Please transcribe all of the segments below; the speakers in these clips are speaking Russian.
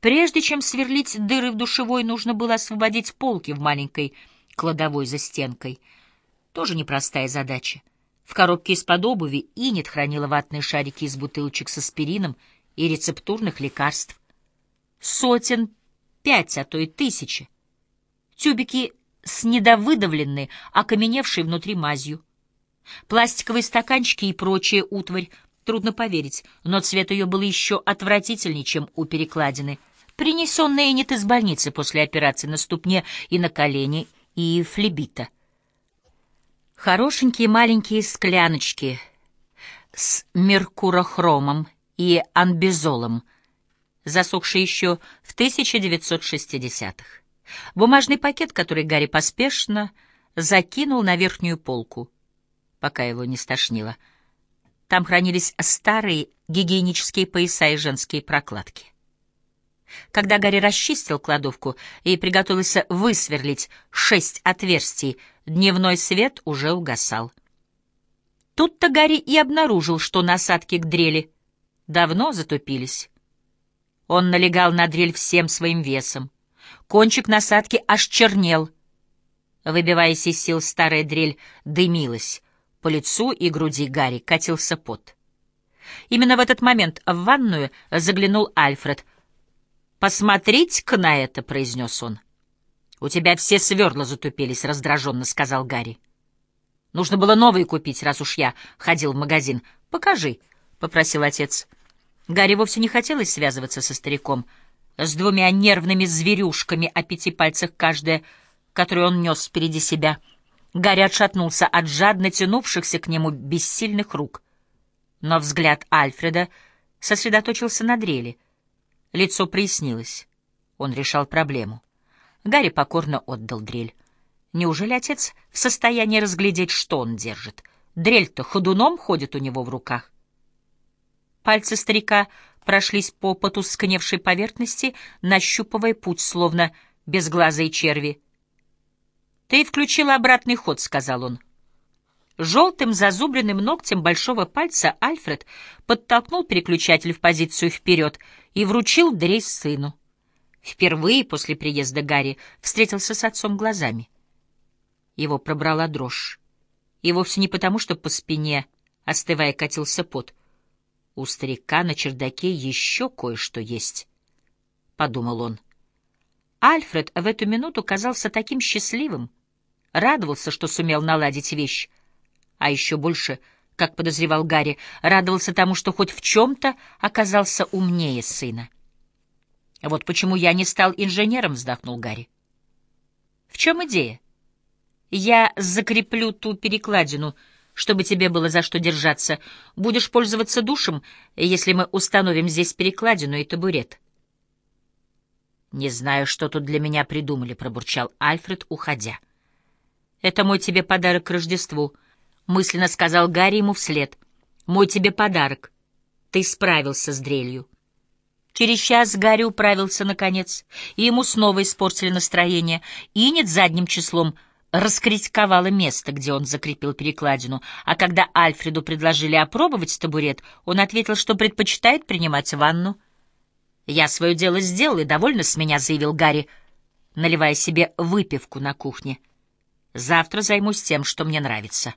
Прежде чем сверлить дыры в душевой, нужно было освободить полки в маленькой кладовой за стенкой. Тоже непростая задача. В коробке из-под обуви Инет хранила ватные шарики из бутылочек с аспирином и рецептурных лекарств. Сотен пять, а то и тысячи. Тюбики с недовыдавленной, окаменевшей внутри мазью. Пластиковые стаканчики и прочая утварь, трудно поверить, но цвет ее был еще отвратительнее, чем у перекладины — принесенные Энит из больницы после операции на ступне и на колени, и флебита. Хорошенькие маленькие скляночки с меркурохромом и анбизолом, засохшие еще в 1960-х. Бумажный пакет, который Гарри поспешно закинул на верхнюю полку, пока его не стошнило. Там хранились старые гигиенические пояса и женские прокладки. Когда Гарри расчистил кладовку и приготовился высверлить шесть отверстий, дневной свет уже угасал. Тут-то Гарри и обнаружил, что насадки к дрели давно затупились. Он налегал на дрель всем своим весом. Кончик насадки аж чернел. Выбиваясь из сил, старая дрель дымилась. По лицу и груди Гарри катился пот. Именно в этот момент в ванную заглянул Альфред — «Посмотрите-ка на это», — произнес он. «У тебя все сверла затупились», — раздраженно сказал Гарри. «Нужно было новые купить, раз уж я ходил в магазин. Покажи», — попросил отец. Гарри вовсе не хотелось связываться со стариком, с двумя нервными зверюшками о пяти пальцах каждая, которую он нес впереди себя. Гарри отшатнулся от жадно тянувшихся к нему бессильных рук. Но взгляд Альфреда сосредоточился на дрели — Лицо прояснилось. Он решал проблему. Гарри покорно отдал дрель. Неужели отец в состоянии разглядеть, что он держит? Дрель-то ходуном ходит у него в руках. Пальцы старика прошлись по потускневшей поверхности, нащупывая путь, словно безглазые черви. «Ты включил обратный ход», — сказал он. Желтым зазубренным ногтем большого пальца Альфред подтолкнул переключатель в позицию вперед и вручил дрей сыну. Впервые после приезда Гарри встретился с отцом глазами. Его пробрала дрожь. И вовсе не потому, что по спине, остывая, катился пот. У старика на чердаке еще кое-что есть, — подумал он. Альфред в эту минуту казался таким счастливым, радовался, что сумел наладить вещь, а еще больше, как подозревал Гарри, радовался тому, что хоть в чем-то оказался умнее сына. «Вот почему я не стал инженером», — вздохнул Гарри. «В чем идея? Я закреплю ту перекладину, чтобы тебе было за что держаться. Будешь пользоваться душем, если мы установим здесь перекладину и табурет». «Не знаю, что тут для меня придумали», — пробурчал Альфред, уходя. «Это мой тебе подарок к Рождеству», — мысленно сказал Гарри ему вслед. «Мой тебе подарок. Ты справился с дрелью». Через час Гарри управился наконец, и ему снова испортили настроение. Инет задним числом раскритиковала место, где он закрепил перекладину, а когда Альфреду предложили опробовать табурет, он ответил, что предпочитает принимать ванну. «Я свое дело сделал, и довольно с меня», — заявил Гарри, наливая себе выпивку на кухне. «Завтра займусь тем, что мне нравится».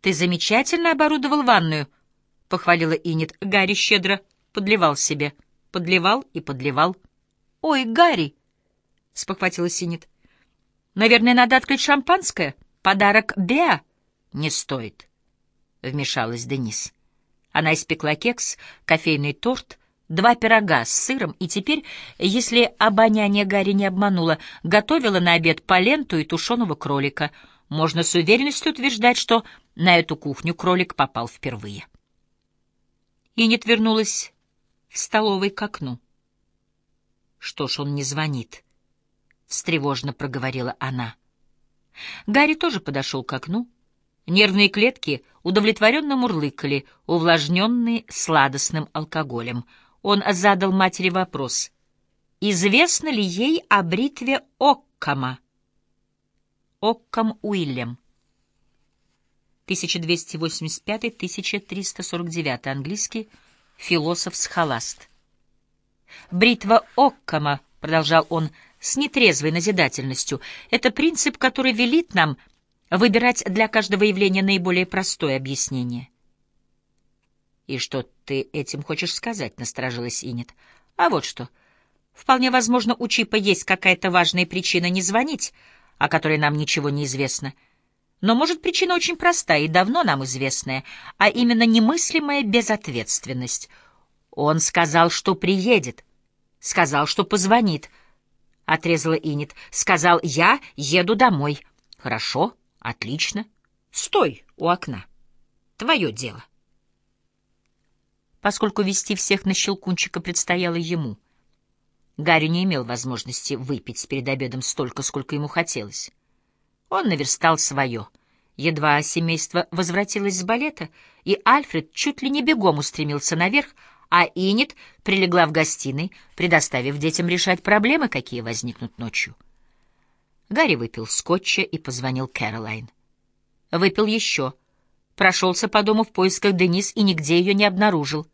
«Ты замечательно оборудовал ванную», — похвалила Инет. Гарри щедро подливал себе. Подливал и подливал. «Ой, Гарри!» — спохватилась Инет. «Наверное, надо открыть шампанское. Подарок Беа». «Не стоит», — вмешалась Денис. Она испекла кекс, кофейный торт, два пирога с сыром и теперь, если обоняние Гарри не обмануло, готовила на обед поленту и тушеного кролика — можно с уверенностью утверждать, что на эту кухню кролик попал впервые. Инет вернулась в столовой к окну. «Что ж он не звонит?» — встревожно проговорила она. Гарри тоже подошел к окну. Нервные клетки удовлетворенно мурлыкали, увлажненные сладостным алкоголем. Он задал матери вопрос. «Известно ли ей о бритве Оккама?» Оккам Уильям. 1285-1349 английский философ-схоласт. Бритва Оккама, — продолжал он с нетрезвой назидательностью, — это принцип, который велит нам выбирать для каждого явления наиболее простое объяснение. «И что ты этим хочешь сказать?» — насторожилась Инет. «А вот что. Вполне возможно, у Чипа есть какая-то важная причина не звонить, о которой нам ничего не известно. Но, может, причина очень простая и давно нам известная, а именно немыслимая безответственность. Он сказал, что приедет, сказал, что позвонит». — отрезала Инет. «Сказал, я еду домой». «Хорошо, отлично. Стой у окна. Твое дело» поскольку вести всех на Щелкунчика предстояло ему. Гарри не имел возможности выпить перед обедом столько, сколько ему хотелось. Он наверстал свое. Едва семейство возвратилось с балета, и Альфред чуть ли не бегом устремился наверх, а Инет прилегла в гостиной, предоставив детям решать проблемы, какие возникнут ночью. Гарри выпил скотча и позвонил Кэролайн. Выпил еще — прошелся по дому в поисках Денис и нигде ее не обнаружил.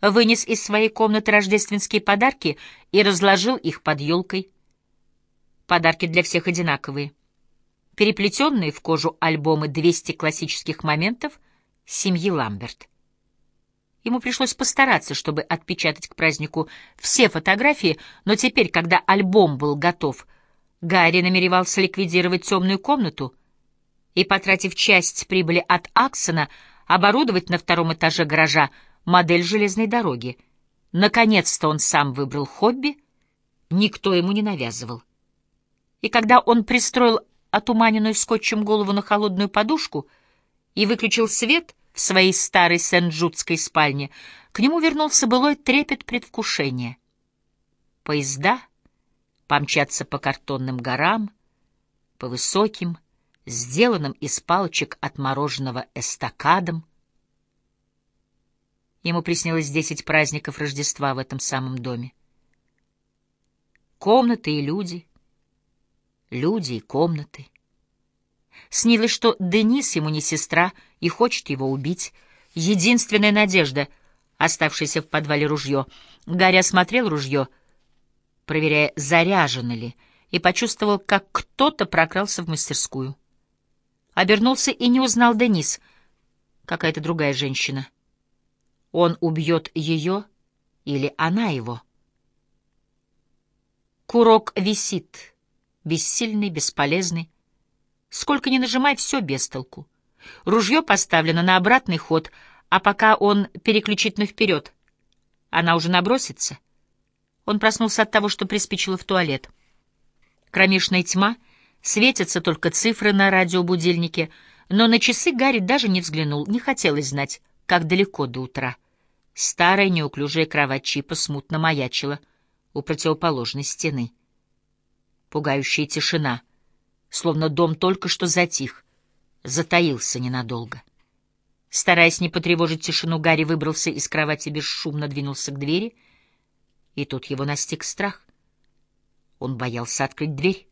Вынес из своей комнаты рождественские подарки и разложил их под елкой. Подарки для всех одинаковые. Переплетенные в кожу альбомы «200 классических моментов» семьи Ламберт. Ему пришлось постараться, чтобы отпечатать к празднику все фотографии, но теперь, когда альбом был готов, Гарри намеревался ликвидировать темную комнату — и, потратив часть прибыли от Аксона, оборудовать на втором этаже гаража модель железной дороги. Наконец-то он сам выбрал хобби, никто ему не навязывал. И когда он пристроил отуманенную скотчем голову на холодную подушку и выключил свет в своей старой сен-джудской спальне, к нему вернулся былой трепет предвкушения. Поезда помчатся по картонным горам, по высоким, сделанным из палочек отмороженного эстакадом. Ему приснилось десять праздников Рождества в этом самом доме. Комнаты и люди, люди и комнаты. Снилось, что Денис ему не сестра и хочет его убить. Единственная надежда, оставшаяся в подвале ружье. Гарри осмотрел ружье, проверяя, заряжено ли, и почувствовал, как кто-то прокрался в мастерскую. Обернулся и не узнал Денис. Какая-то другая женщина. Он убьет ее или она его? Курок висит, бессильный, бесполезный. Сколько ни нажимай, все без толку. Ружье поставлено на обратный ход, а пока он переключит на вперед, она уже набросится. Он проснулся от того, что приспичило в туалет. Кромешная тьма — Светятся только цифры на радиобудильнике, но на часы Гарри даже не взглянул, не хотелось знать, как далеко до утра. Старая неуклюжая кровать Чипа смутно маячила у противоположной стены. Пугающая тишина, словно дом только что затих, затаился ненадолго. Стараясь не потревожить тишину, Гарри выбрался из кровати бесшумно двинулся к двери, и тут его настиг страх. Он боялся открыть дверь.